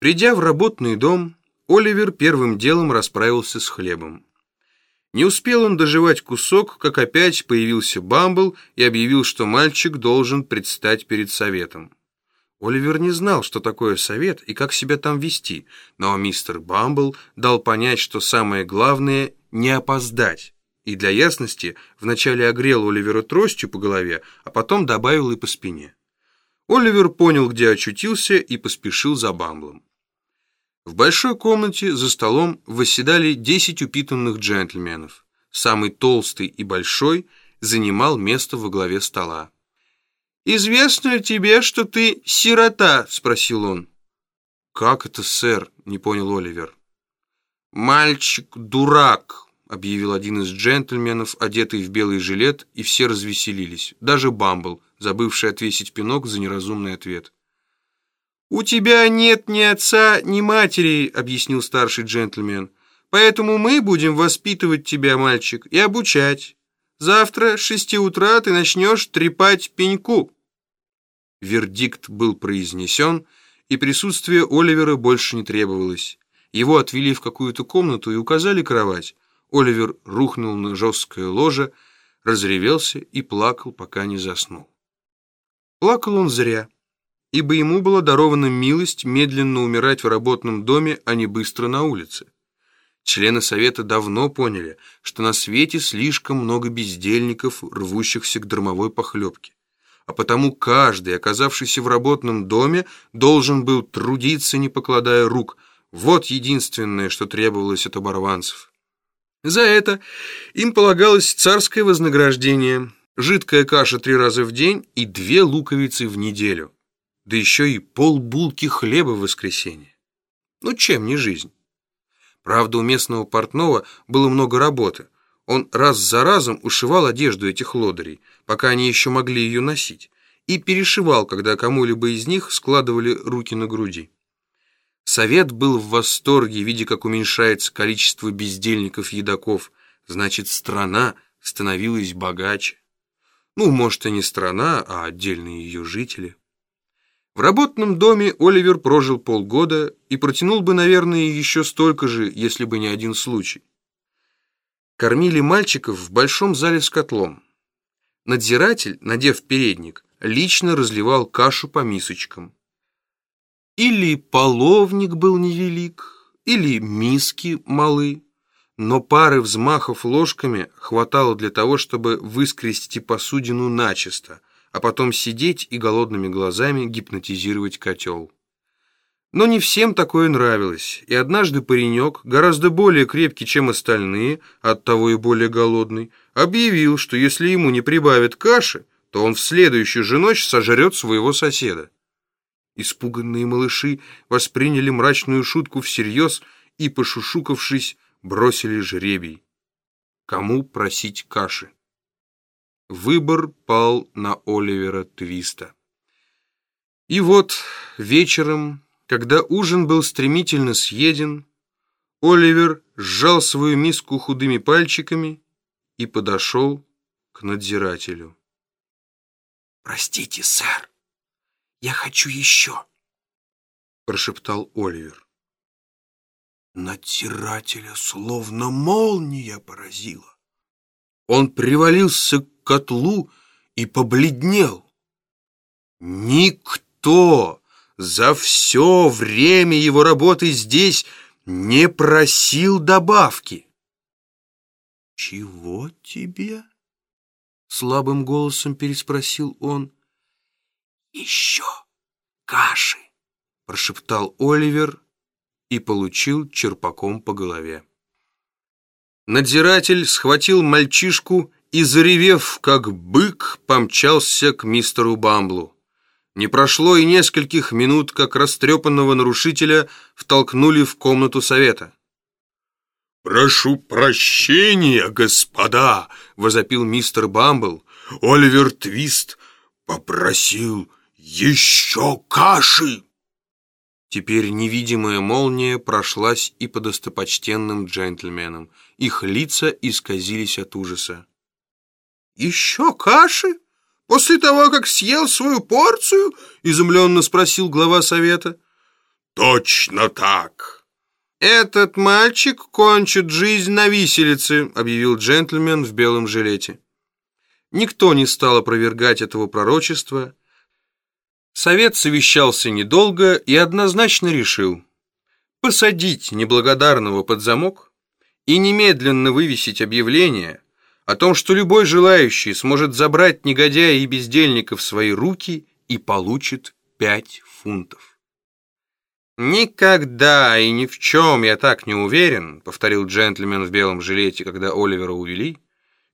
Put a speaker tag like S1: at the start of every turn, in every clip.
S1: Придя в работный дом, Оливер первым делом расправился с хлебом. Не успел он доживать кусок, как опять появился Бамбл и объявил, что мальчик должен предстать перед советом. Оливер не знал, что такое совет и как себя там вести, но мистер Бамбл дал понять, что самое главное — не опоздать, и для ясности вначале огрел Оливера тростью по голове, а потом добавил и по спине. Оливер понял, где очутился, и поспешил за Бамблом. В большой комнате за столом восседали десять упитанных джентльменов. Самый толстый и большой занимал место во главе стола. «Известно ли тебе, что ты сирота?» — спросил он. «Как это, сэр?» — не понял Оливер. «Мальчик дурак», — объявил один из джентльменов, одетый в белый жилет, и все развеселились, даже Бамбл, забывший отвесить пинок за неразумный ответ. «У тебя нет ни отца, ни матери», — объяснил старший джентльмен. «Поэтому мы будем воспитывать тебя, мальчик, и обучать. Завтра с шести утра ты начнешь трепать пеньку». Вердикт был произнесен, и присутствие Оливера больше не требовалось. Его отвели в какую-то комнату и указали кровать. Оливер рухнул на жесткое ложе, разревелся и плакал, пока не заснул. Плакал он зря ибо ему была дарована милость медленно умирать в работном доме, а не быстро на улице. Члены Совета давно поняли, что на свете слишком много бездельников, рвущихся к дармовой похлебке. А потому каждый, оказавшийся в работном доме, должен был трудиться, не покладая рук. Вот единственное, что требовалось от оборванцев. За это им полагалось царское вознаграждение, жидкая каша три раза в день и две луковицы в неделю да еще и полбулки хлеба в воскресенье. Ну, чем не жизнь? Правда, у местного портного было много работы. Он раз за разом ушивал одежду этих лодырей, пока они еще могли ее носить, и перешивал, когда кому-либо из них складывали руки на груди. Совет был в восторге, видя, как уменьшается количество бездельников-едоков. Значит, страна становилась богаче. Ну, может, и не страна, а отдельные ее жители. В работном доме Оливер прожил полгода и протянул бы, наверное, еще столько же, если бы не один случай. Кормили мальчиков в большом зале с котлом. Надзиратель, надев передник, лично разливал кашу по мисочкам. Или половник был невелик, или миски малы, но пары взмахов ложками хватало для того, чтобы выскрести посудину начисто – а потом сидеть и голодными глазами гипнотизировать котел. Но не всем такое нравилось, и однажды паренек, гораздо более крепкий, чем остальные, оттого и более голодный, объявил, что если ему не прибавят каши, то он в следующую же ночь сожрет своего соседа. Испуганные малыши восприняли мрачную шутку всерьез и, пошушукавшись, бросили жребий. Кому просить каши? Выбор пал на Оливера Твиста. И вот вечером, когда ужин был стремительно съеден, Оливер сжал свою миску худыми пальчиками и подошел к надзирателю.
S2: «Простите, сэр, я хочу еще», — прошептал Оливер. Надзирателя словно молния поразила. Он привалился к котлу и побледнел. Никто за все время его работы здесь не просил добавки. «Чего тебе?» — слабым голосом переспросил он. «Еще каши!» — прошептал Оливер и получил черпаком по голове.
S1: Надзиратель схватил мальчишку и, заревев, как бык, помчался к мистеру Бамблу. Не прошло и нескольких минут, как растрепанного нарушителя втолкнули в комнату совета.
S3: «Прошу прощения, господа!» — возопил мистер Бамбл. «Оливер Твист попросил еще каши!»
S1: Теперь невидимая молния прошлась и по достопочтенным джентльменам. Их лица исказились от ужаса.
S2: «Еще каши? После того, как съел свою порцию?» — изумленно спросил глава совета.
S3: точно так.
S1: Этот мальчик кончит жизнь на виселице, объявил джентльмен в белом жилете. Никто не стал опровергать этого пророчества. Совет совещался недолго и однозначно решил посадить неблагодарного под замок и немедленно вывесить объявление о том, что любой желающий сможет забрать негодяя и бездельника в свои руки и получит пять фунтов. «Никогда и ни в чем я так не уверен», — повторил джентльмен в белом жилете, когда Оливера увели,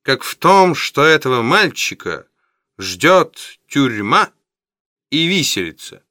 S1: «как в том, что этого мальчика ждет тюрьма и виселица».